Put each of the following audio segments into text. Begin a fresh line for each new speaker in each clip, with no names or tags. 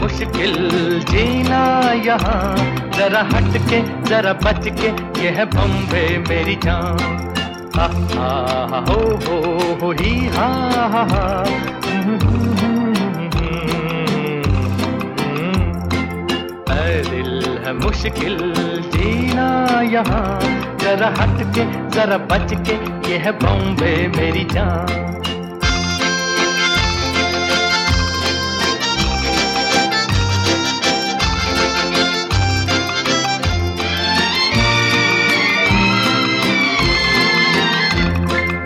मुश्किल जीना यहाँ, जरा हट के जरा बच के ये है बम्बे मेरी जान हो, ही हा हा हा, है। है मुश्किल जीना यहाँ। जरा हट के, जरा बच के ये है बॉम्बे मेरी जान।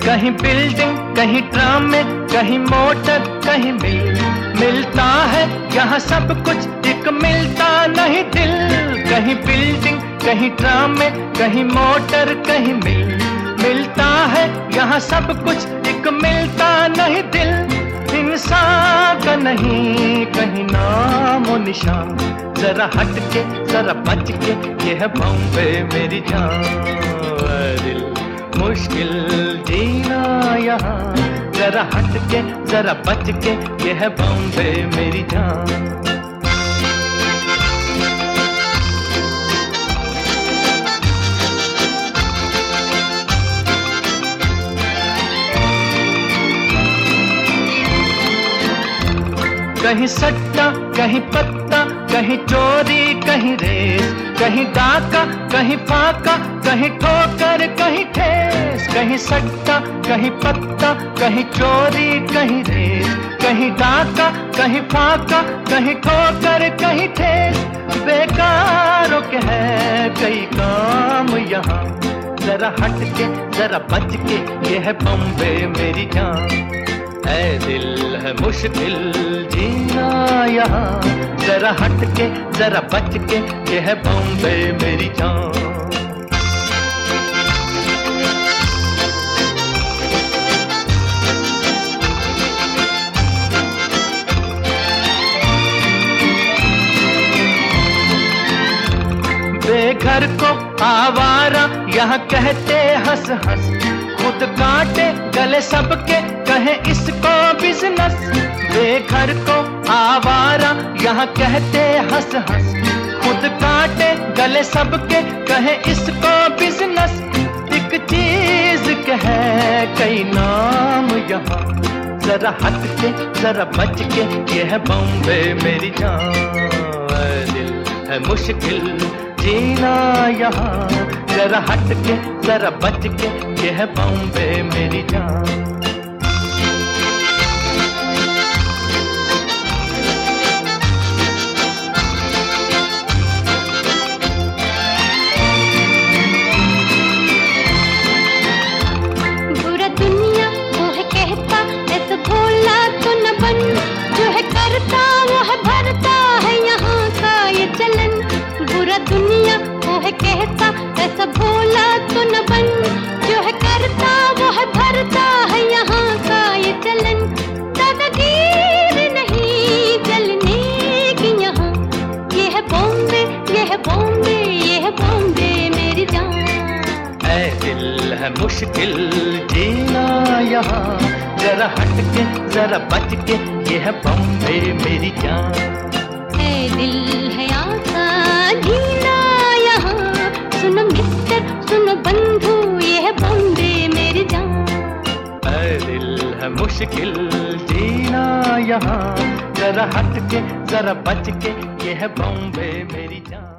कहीं बिल्डिंग कहीं ट्राम में, कहीं मोटर कहीं मिल मिलता है यहाँ सब कुछ, एक मिलता नहीं दिल। कहीं बिल्डिंग कहीं ट्राम में, कहीं मोटर कहीं मिल मिलता है यहाँ सब कुछ, एक मिलता नहीं दिल। इंसान का नहीं, कहीं नाम और निशान। जरा हट के जरा बच के यह बॉम्बे मेरी जान। दिल मुश्किल जीना यहाँ। जरा हट के जरा बच के यह बॉम्बे मेरी जान। कहीं सट्टा, कहीं पत्ता, कहीं चोरी, कहीं रेस, कहीं डाका, कहीं फाका, कहीं ठोकर, कहीं ठेस, कहीं सट्टा, कहीं पत्ता, कहीं चोरी, कहीं रेस, कहीं डाका, कहीं फाका, कहीं ठोकर, कहीं ठेस। बेकार के है कई काम यहाँ। जरा हट के जरा बच के यह बम्बे मेरी जान। है दिल मुश्किल जीना यहाँ। जरा हट के जरा बच के ये है बॉम्बे मेरी जान। बेघर को आवारा यहाँ कहते हंस हंस खुद काटे, गले सबके, कहे इसको बिज़नेस बेघर को आवारा, यहाँ कहते हंस हंस। खुद काटे, गले सबके, कहे इसको बिज़नेस एक चीज़ कहे, कई नाम यहाँ। जरा हट के, जरा बच के, यह है बॉम्बे मेरी जान। दिल है मुश्किल जीना यहाँ जरा हट के जरा बच के यह बॉम्बे मेरी जान।
बुरा दुनिया वो है कहता ऐसा भोला तो न बन। जो है करता वो है भरता है यहाँ का ये चलन। दादागीर नहीं चलने की यहाँ। ये है बॉम्बे ये है बॉम्बे ये है बॉम्बे मेरी जान।
ऐ दिल है मुश्किल जीना यहाँ। जरा हट के जरा बच के ये है बॉम्बे मेरी जान।
है दिल है आसान जीना यहाँ। सुनो मित्र सुनो बंधु ये है मेरी जान।
दिल है मुश्किल, जीना यहाँ। जरा हट के जरा बच के यह है बॉम्बे मेरी जान।